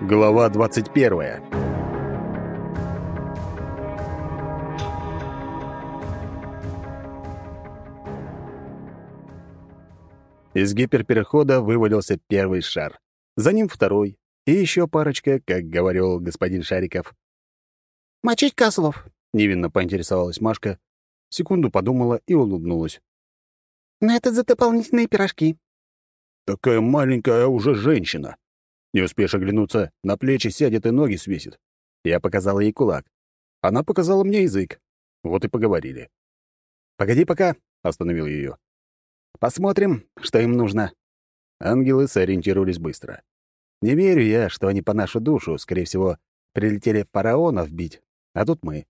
Глава 21. Из гиперперехода вывалился первый шар. За ним второй. И еще парочка, как говорил господин Шариков. «Мочить козлов?» — невинно поинтересовалась Машка. Секунду подумала и улыбнулась. «Но это за дополнительные пирожки». «Такая маленькая уже женщина!» Не успеешь оглянуться, на плечи сядет и ноги свесит. Я показал ей кулак. Она показала мне язык. Вот и поговорили. «Погоди пока», — остановил ее. «Посмотрим, что им нужно». Ангелы сориентировались быстро. Не верю я, что они по нашу душу, скорее всего, прилетели фараонов бить, а тут мы.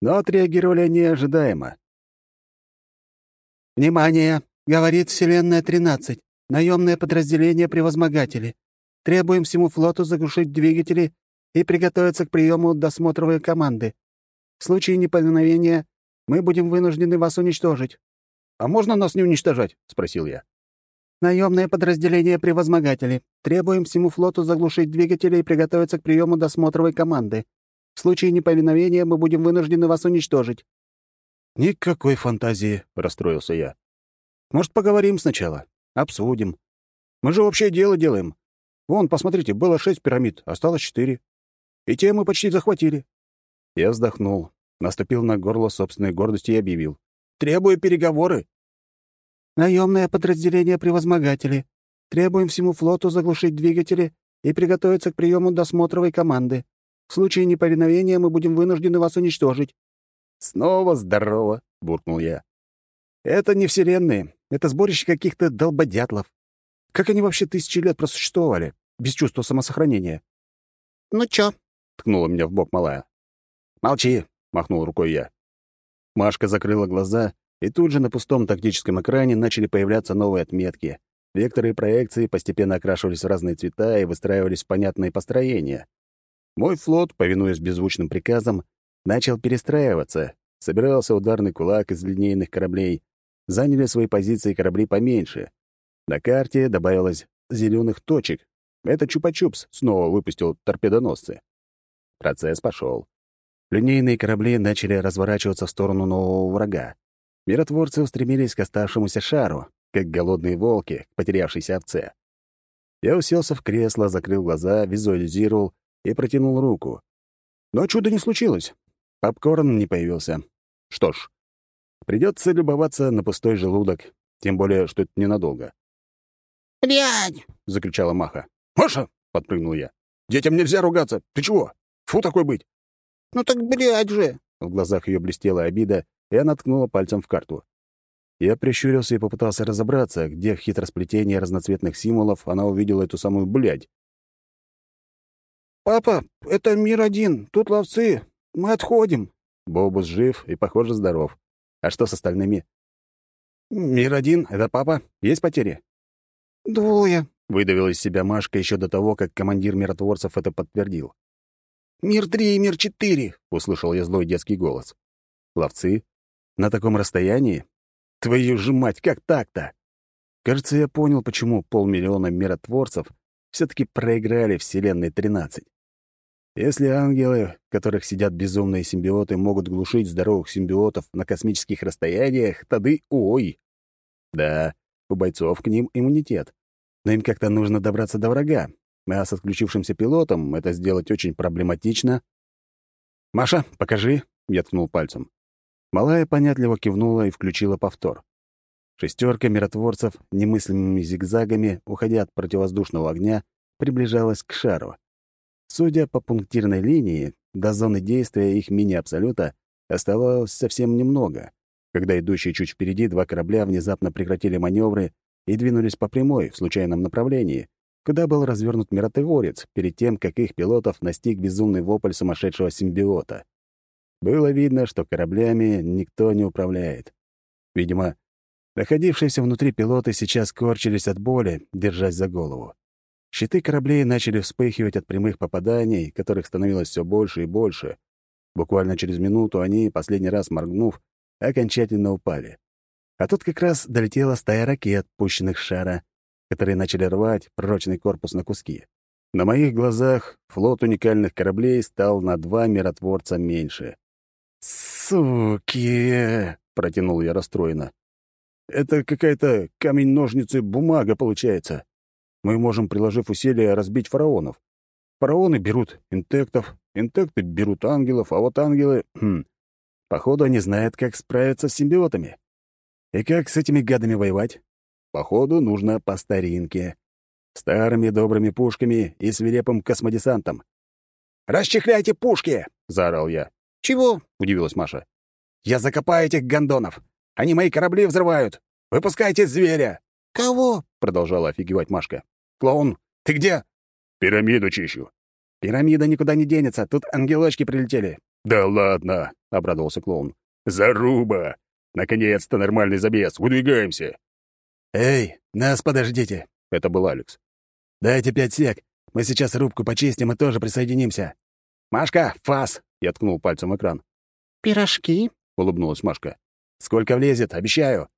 Но отреагировали они ожидаемо. «Внимание!» — говорит Вселенная-13. Наемное подразделение превозмогатели. Требуем всему флоту заглушить двигатели и приготовиться к приему досмотровой команды. В случае неповиновения мы будем вынуждены вас уничтожить». «А можно нас не уничтожать?» — спросил я. «Наемное подразделение превозмогатели. Требуем всему флоту заглушить двигатели и приготовиться к приему досмотровой команды. В случае неповиновения мы будем вынуждены вас уничтожить». «Никакой фантазии», — расстроился я. «Может, поговорим сначала? Обсудим. Мы же общее дело делаем. Вон, посмотрите, было шесть пирамид, осталось четыре. И те мы почти захватили». Я вздохнул, наступил на горло собственной гордости и объявил. «Требую переговоры». «Наемное подразделение превозмогатели. Требуем всему флоту заглушить двигатели и приготовиться к приему досмотровой команды. В случае неповиновения мы будем вынуждены вас уничтожить». «Снова здорово», — буркнул я. «Это не вселенные, это сборище каких-то долбодятлов. Как они вообще тысячи лет просуществовали? без чувства самосохранения. «Ну чё?» — ткнула меня в бок малая. «Молчи!» — махнул рукой я. Машка закрыла глаза, и тут же на пустом тактическом экране начали появляться новые отметки. Векторы и проекции постепенно окрашивались в разные цвета и выстраивались в понятные построения. Мой флот, повинуясь беззвучным приказам, начал перестраиваться. Собирался ударный кулак из линейных кораблей. Заняли свои позиции корабли поменьше. На карте добавилось зеленых точек, это Чупа-Чупс снова выпустил торпедоносцы. Процесс пошел. Линейные корабли начали разворачиваться в сторону нового врага. Миротворцы устремились к оставшемуся шару, как голодные волки к потерявшейся овце. Я уселся в кресло, закрыл глаза, визуализировал и протянул руку. Но чуда не случилось. Попкорн не появился. Что ж, придется любоваться на пустой желудок, тем более, что это ненадолго. «Блядь!» — закричала Маха. «Маша!» — подпрыгнул я. «Детям нельзя ругаться! Ты чего? Фу такой быть!» «Ну так, блядь же!» В глазах ее блестела обида, и она ткнула пальцем в карту. Я прищурился и попытался разобраться, где в хитросплетении разноцветных символов она увидела эту самую «блядь». «Папа, это мир один, тут ловцы, мы отходим». Бобус жив и, похоже, здоров. А что с остальными? «Мир один — это папа. Есть потери?» «Двое», Выдавил из себя Машка еще до того, как командир миротворцев это подтвердил. «Мир три и мир четыре!» — услышал я злой детский голос. «Ловцы? На таком расстоянии? Твою же мать, как так-то?» Кажется, я понял, почему полмиллиона миротворцев все таки проиграли Вселенной 13. Если ангелы, в которых сидят безумные симбиоты, могут глушить здоровых симбиотов на космических расстояниях, тады ой! Да, у бойцов к ним иммунитет но им как-то нужно добраться до врага, а с отключившимся пилотом это сделать очень проблематично. «Маша, покажи», — я ткнул пальцем. Малая понятливо кивнула и включила повтор. Шестерка миротворцев немыслимыми зигзагами, уходя от противовоздушного огня, приближалась к шару. Судя по пунктирной линии, до зоны действия их мини-абсолюта оставалось совсем немного, когда идущие чуть впереди два корабля внезапно прекратили маневры и двинулись по прямой, в случайном направлении, куда был развернут миротворец перед тем, как их пилотов настиг безумный вопль сумасшедшего симбиота. Было видно, что кораблями никто не управляет. Видимо, находившиеся внутри пилоты сейчас корчились от боли, держась за голову. Щиты кораблей начали вспыхивать от прямых попаданий, которых становилось все больше и больше. Буквально через минуту они, последний раз моргнув, окончательно упали. А тут как раз долетела стая ракет, пущенных с шара, которые начали рвать прочный корпус на куски. На моих глазах флот уникальных кораблей стал на два миротворца меньше. «Суки!» — протянул я расстроенно. «Это какая-то камень-ножницы-бумага получается. Мы можем, приложив усилия, разбить фараонов. Фараоны берут интектов, интекты берут ангелов, а вот ангелы... Хм, походу, они знают, как справиться с симбиотами. И как с этими гадами воевать? Походу, нужно по старинке. Старыми добрыми пушками и свирепым космодесантом. «Расчехляйте пушки!» — заорал я. «Чего?» — удивилась Маша. «Я закопаю этих гондонов! Они мои корабли взрывают! Выпускайте зверя!» «Кого?» — продолжала офигевать Машка. «Клоун, ты где?» «Пирамиду чищу». «Пирамида никуда не денется, тут ангелочки прилетели». «Да ладно!» — обрадовался клоун. «Заруба! Наконец-то нормальный забес, выдвигаемся!» «Эй, нас подождите!» — это был Алекс. «Дайте пять сек, мы сейчас рубку почистим и тоже присоединимся». «Машка, фас!» — я ткнул пальцем в экран. «Пирожки?» — улыбнулась Машка. «Сколько влезет, обещаю».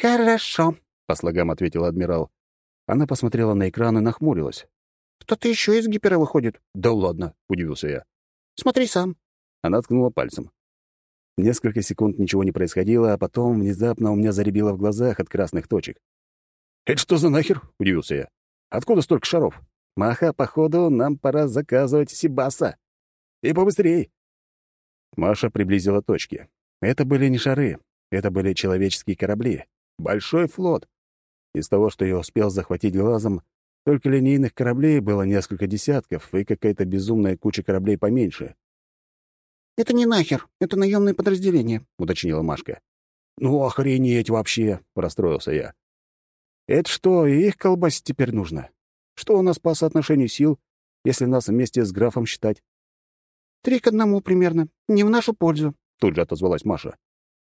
«Хорошо», — по слогам ответил адмирал. Она посмотрела на экран и нахмурилась. «Кто-то еще из гипера выходит?» «Да ладно», — удивился я. «Смотри сам». Она ткнула пальцем. Несколько секунд ничего не происходило, а потом внезапно у меня заребило в глазах от красных точек. «Это что за нахер?» — удивился я. «Откуда столько шаров? Маха, походу, нам пора заказывать Сибаса. И побыстрей!» Маша приблизила точки. Это были не шары, это были человеческие корабли. Большой флот. Из того, что я успел захватить глазом, только линейных кораблей было несколько десятков и какая-то безумная куча кораблей поменьше. «Это не нахер, это наемное подразделение», — уточнила Машка. «Ну, охренеть вообще!» — расстроился я. «Это что, их колбасить теперь нужно? Что у нас по соотношению сил, если нас вместе с графом считать?» «Три к одному примерно. Не в нашу пользу», — тут же отозвалась Маша.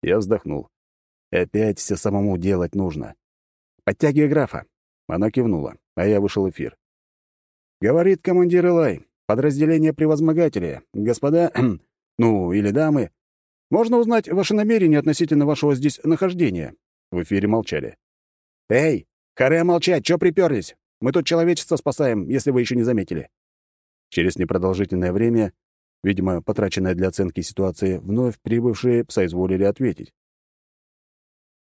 Я вздохнул. «Опять все самому делать нужно. Подтягивай графа». Она кивнула а я вышел в эфир. Говорит командир Элай, подразделение превозмогателя. Господа, ну, или дамы, можно узнать ваши намерения относительно вашего здесь нахождения?» В эфире молчали. «Эй, харе молчать, чё приперлись? Мы тут человечество спасаем, если вы еще не заметили». Через непродолжительное время, видимо, потраченное для оценки ситуации, вновь прибывшие соизволили ответить.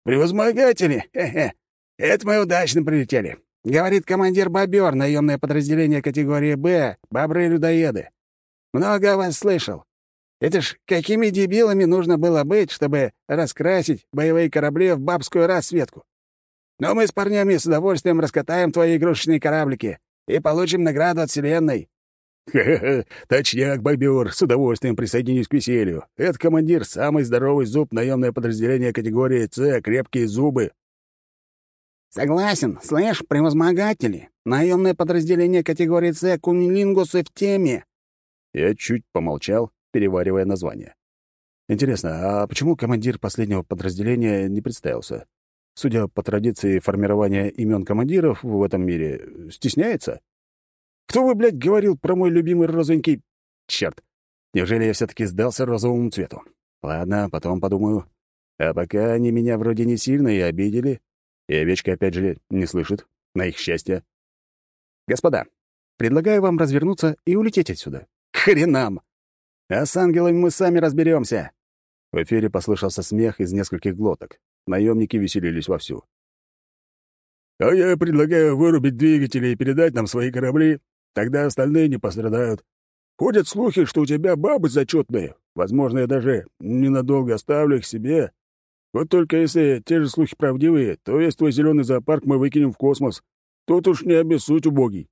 «Превозмогатели? Хе-хе. Это мы удачно прилетели. Говорит командир «Бобер», наемное подразделение категории «Б», бобры-людоеды. Много о вас слышал. Это ж какими дебилами нужно было быть, чтобы раскрасить боевые корабли в бабскую расцветку. Но мы с парнями с удовольствием раскатаем твои игрушечные кораблики и получим награду от Вселенной. «Ха-ха-ха! Точняк, бобер! С удовольствием присоединюсь к веселью. Это командир — самый здоровый зуб, наемное подразделение категории «С», крепкие зубы». «Согласен. Слышь, превозмогатели. Наемное подразделение категории С кунилингусы в теме». Я чуть помолчал, переваривая название. Интересно, а почему командир последнего подразделения не представился? Судя по традиции формирования имен командиров в этом мире, стесняется? Кто вы, блядь, говорил про мой любимый розовенький... Черт, неужели я все таки сдался розовому цвету? Ладно, потом подумаю. А пока они меня вроде не сильно и обидели, и овечка, опять же, не слышит, на их счастье. «Господа, предлагаю вам развернуться и улететь отсюда». «К хренам! А с ангелами мы сами разберемся. В эфире послышался смех из нескольких глоток. Наемники веселились вовсю. «А я предлагаю вырубить двигатели и передать нам свои корабли. Тогда остальные не пострадают. Ходят слухи, что у тебя бабы зачетные. Возможно, я даже ненадолго оставлю их себе, вот только если те же слухи правдивые, то весь твой зеленый зоопарк мы выкинем в космос. Тут уж не обессудь, убогий.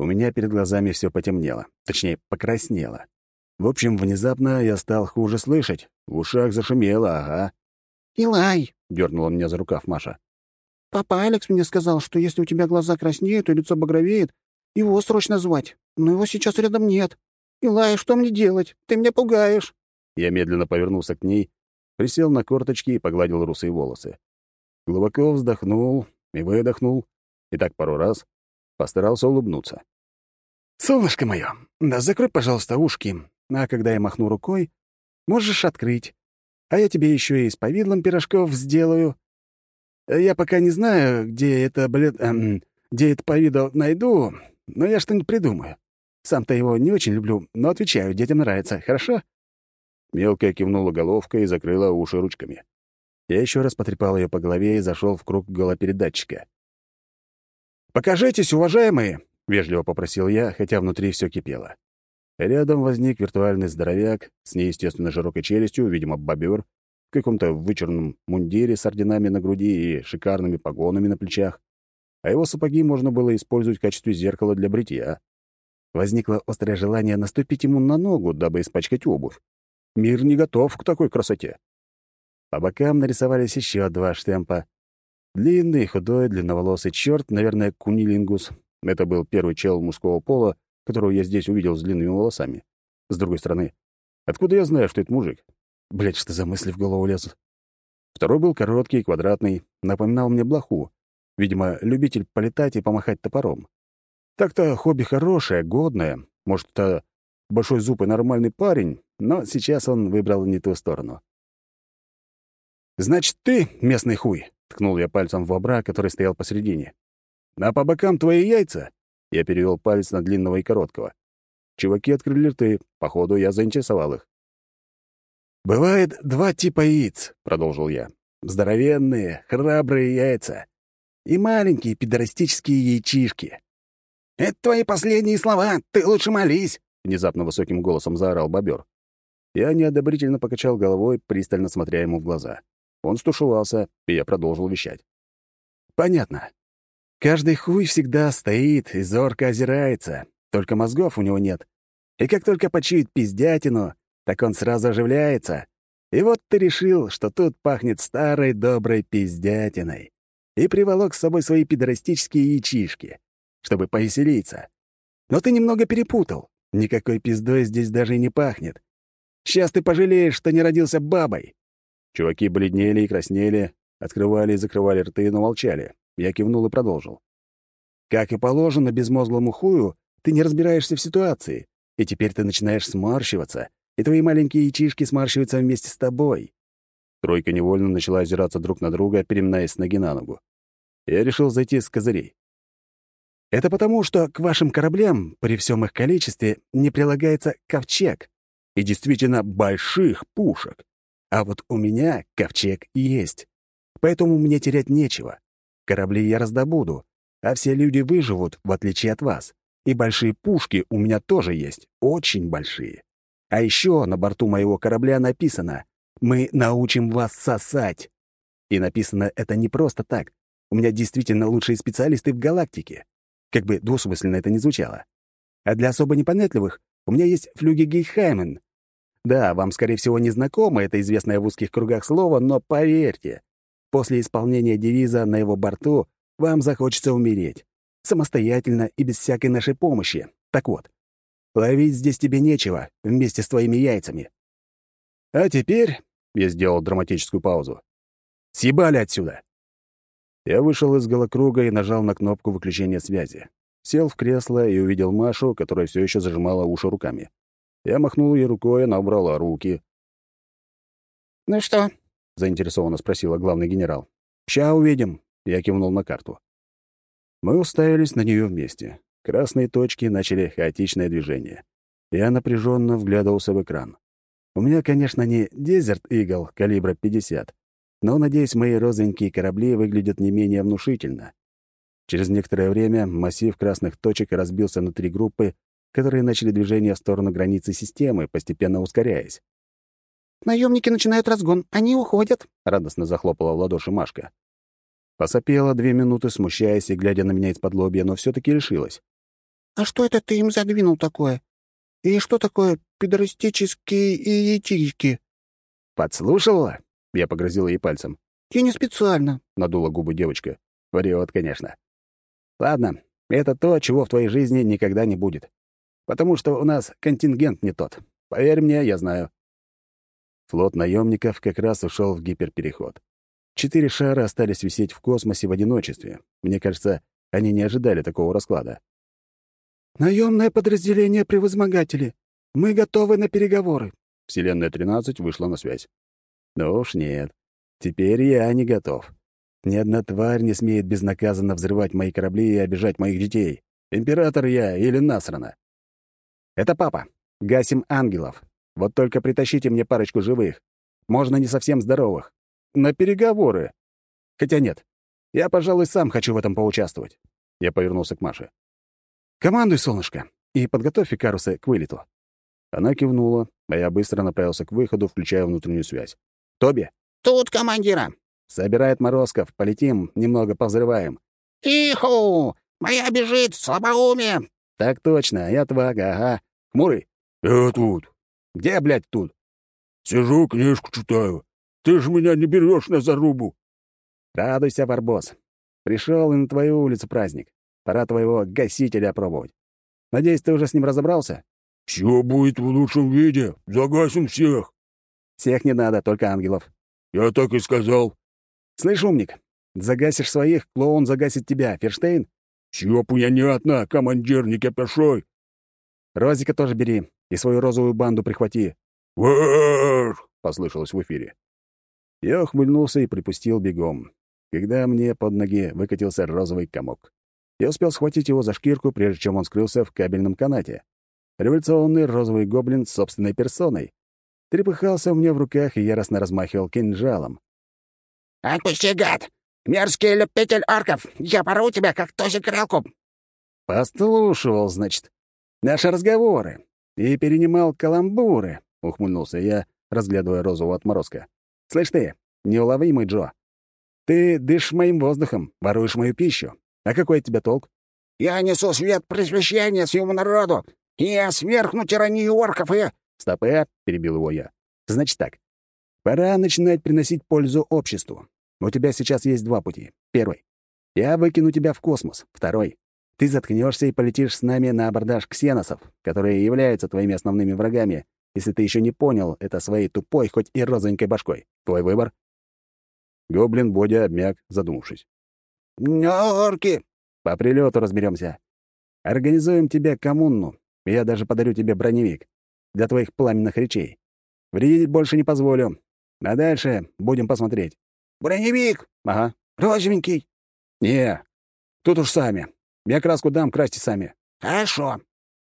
У меня перед глазами все потемнело. Точнее, покраснело. В общем, внезапно я стал хуже слышать. В ушах зашумело, ага. «Илай!» — дернула меня за рукав Маша. «Папа Алекс мне сказал, что если у тебя глаза краснеют и лицо багровеет, его срочно звать. Но его сейчас рядом нет. Илай, что мне делать? Ты меня пугаешь!» Я медленно повернулся к ней присел на корточки и погладил русые волосы. Глубоко вздохнул и выдохнул, и так пару раз постарался улыбнуться. «Солнышко мое, да закрой, пожалуйста, ушки, а когда я махну рукой, можешь открыть, а я тебе еще и с повидлом пирожков сделаю. Я пока не знаю, где это, блин, эм, где это повидло найду, но я что-нибудь придумаю. Сам-то его не очень люблю, но отвечаю, детям нравится, хорошо?» Мелкая кивнула головкой и закрыла уши ручками. Я еще раз потрепал ее по голове и зашел в круг голопередатчика. «Покажитесь, уважаемые!» — вежливо попросил я, хотя внутри все кипело. Рядом возник виртуальный здоровяк с неестественно широкой челюстью, видимо, бобер, в каком-то вычурном мундире с орденами на груди и шикарными погонами на плечах, а его сапоги можно было использовать в качестве зеркала для бритья. Возникло острое желание наступить ему на ногу, дабы испачкать обувь. Мир не готов к такой красоте. По бокам нарисовались еще два штемпа. Длинный, худой, длинноволосый черт, наверное, кунилингус. Это был первый чел мужского пола, которого я здесь увидел с длинными волосами. С другой стороны, откуда я знаю, что это мужик? Блядь, что за мысли в голову лезут? Второй был короткий, квадратный, напоминал мне блоху. Видимо, любитель полетать и помахать топором. Так-то хобби хорошее, годное. Может, это большой зуб и нормальный парень, но сейчас он выбрал не ту сторону. «Значит, ты местный хуй?» — ткнул я пальцем в бобра, который стоял посередине. «А по бокам твои яйца?» Я перевел палец на длинного и короткого. Чуваки открыли рты, походу, я заинтересовал их. «Бывает два типа яиц», — продолжил я. «Здоровенные, храбрые яйца и маленькие пидорастические яйчишки». «Это твои последние слова, ты лучше молись», — внезапно высоким голосом заорал бобер. Я неодобрительно покачал головой, пристально смотря ему в глаза. Он стушевался, и я продолжил вещать. «Понятно. Каждый хуй всегда стоит и зорко озирается, только мозгов у него нет. И как только почует пиздятину, так он сразу оживляется. И вот ты решил, что тут пахнет старой доброй пиздятиной. И приволок с собой свои пидорастические яичишки, чтобы повеселиться. Но ты немного перепутал. Никакой пиздой здесь даже не пахнет. Сейчас ты пожалеешь, что не родился бабой. Чуваки бледнели и краснели, открывали и закрывали рты, но молчали. Я кивнул и продолжил. Как и положено безмозглому хую, ты не разбираешься в ситуации, и теперь ты начинаешь сморщиваться, и твои маленькие яичишки сморщиваются вместе с тобой. Тройка невольно начала озираться друг на друга, переминаясь с ноги на ногу. Я решил зайти с козырей. Это потому, что к вашим кораблям, при всем их количестве, не прилагается ковчег. И действительно больших пушек. А вот у меня ковчег есть. Поэтому мне терять нечего. Корабли я раздобуду, а все люди выживут, в отличие от вас. И большие пушки у меня тоже есть, очень большие. А еще на борту моего корабля написано «Мы научим вас сосать». И написано это не просто так. У меня действительно лучшие специалисты в галактике. Как бы двусмысленно это ни звучало. А для особо непонятливых у меня есть флюги Гейхаймен. Да, вам, скорее всего, не знакомо это известное в узких кругах слово, но поверьте, После исполнения девиза на его борту вам захочется умереть. Самостоятельно и без всякой нашей помощи. Так вот, ловить здесь тебе нечего вместе с твоими яйцами. А теперь, — я сделал драматическую паузу, — съебали отсюда. Я вышел из голокруга и нажал на кнопку выключения связи. Сел в кресло и увидел Машу, которая все еще зажимала уши руками. Я махнул ей рукой, она убрала руки. «Ну что, — заинтересованно спросила главный генерал. «Ща увидим», — я кивнул на карту. Мы уставились на нее вместе. Красные точки начали хаотичное движение. Я напряженно вглядывался в экран. У меня, конечно, не Desert Eagle калибра 50, но, надеюсь, мои розовенькие корабли выглядят не менее внушительно. Через некоторое время массив красных точек разбился на три группы, которые начали движение в сторону границы системы, постепенно ускоряясь. Наемники начинают разгон, они уходят», — радостно захлопала в ладоши Машка. Посопела две минуты, смущаясь и глядя на меня из-под лобья, но все таки решилась. «А что это ты им задвинул такое? И что такое педорастические яички?» «Подслушивала?» — я погрозила ей пальцем. «Я не специально», — надула губы девочка. Врет, конечно. «Ладно, это то, чего в твоей жизни никогда не будет. Потому что у нас контингент не тот. Поверь мне, я знаю. Флот наемников как раз ушел в гиперпереход. Четыре шара остались висеть в космосе в одиночестве. Мне кажется, они не ожидали такого расклада. «Наемное подразделение превозмогатели. Мы готовы на переговоры». Вселенная 13 вышла на связь. Ну уж нет. Теперь я не готов. Ни одна тварь не смеет безнаказанно взрывать мои корабли и обижать моих детей. Император я или насрано. Это папа. Гасим ангелов. Вот только притащите мне парочку живых. Можно не совсем здоровых. На переговоры. Хотя нет. Я, пожалуй, сам хочу в этом поучаствовать. Я повернулся к Маше. «Командуй, солнышко, и подготовь Икаруса к вылету». Она кивнула, а я быстро направился к выходу, включая внутреннюю связь. «Тоби?» «Тут командира». «Собирает Морозков. Полетим, немного повзрываем». «Иху! Моя бежит, слабоумие!» «Так точно, я твага, ага. Хмурый?» «Я тут». «Где, блядь, тут?» «Сижу, книжку читаю. Ты же меня не берешь на зарубу». «Радуйся, Барбос. Пришел и на твою улицу праздник. Пора твоего гасителя опробовать. Надеюсь, ты уже с ним разобрался?» «Все будет в лучшем виде. Загасим всех». «Всех не надо, только ангелов». «Я так и сказал». «Слышь, умник, загасишь своих, клоун загасит тебя. Ферштейн?» «Все понятно, командир, не кипишой». «Розика тоже бери и свою розовую банду прихвати». «Варр!» — послышалось в эфире. Я ухмыльнулся и припустил бегом, когда мне под ноги выкатился розовый комок. Я успел схватить его за шкирку, прежде чем он скрылся в кабельном канате. Революционный розовый гоблин с собственной персоной. Трепыхался у меня в руках и яростно размахивал кинжалом. «Отпусти, гад! Мерзкий любитель орков! Я пору тебя, как тосик грелку!» «Послушивал, значит, наши разговоры и перенимал каламбуры», — ухмыльнулся я, разглядывая розового отморозка. «Слышь ты, неуловимый Джо, ты дышишь моим воздухом, воруешь мою пищу. А какой от тебя толк?» «Я несу свет просвещения своему народу! Я свергну тиранию орков и...» «Стоп, э!» — перебил его я. «Значит так. Пора начинать приносить пользу обществу. У тебя сейчас есть два пути. Первый. Я выкину тебя в космос. Второй. Ты заткнешься и полетишь с нами на абордаж ксеносов, которые являются твоими основными врагами, если ты еще не понял это своей тупой, хоть и розовенькой башкой. Твой выбор?» Гоблин Бодя обмяк, задумавшись. «Орки!» «По прилету разберемся. Организуем тебе коммуну. Я даже подарю тебе броневик для твоих пламенных речей. Вредить больше не позволю. А дальше будем посмотреть». «Броневик! «Ага. Розовенький!» Не, тут уж сами. Я краску дам, красьте сами». «Хорошо!»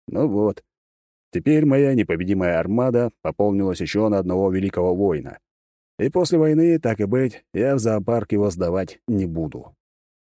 Ну вот. Теперь моя непобедимая армада пополнилась еще на одного великого воина. И после войны, так и быть, я в зоопарк его сдавать не буду.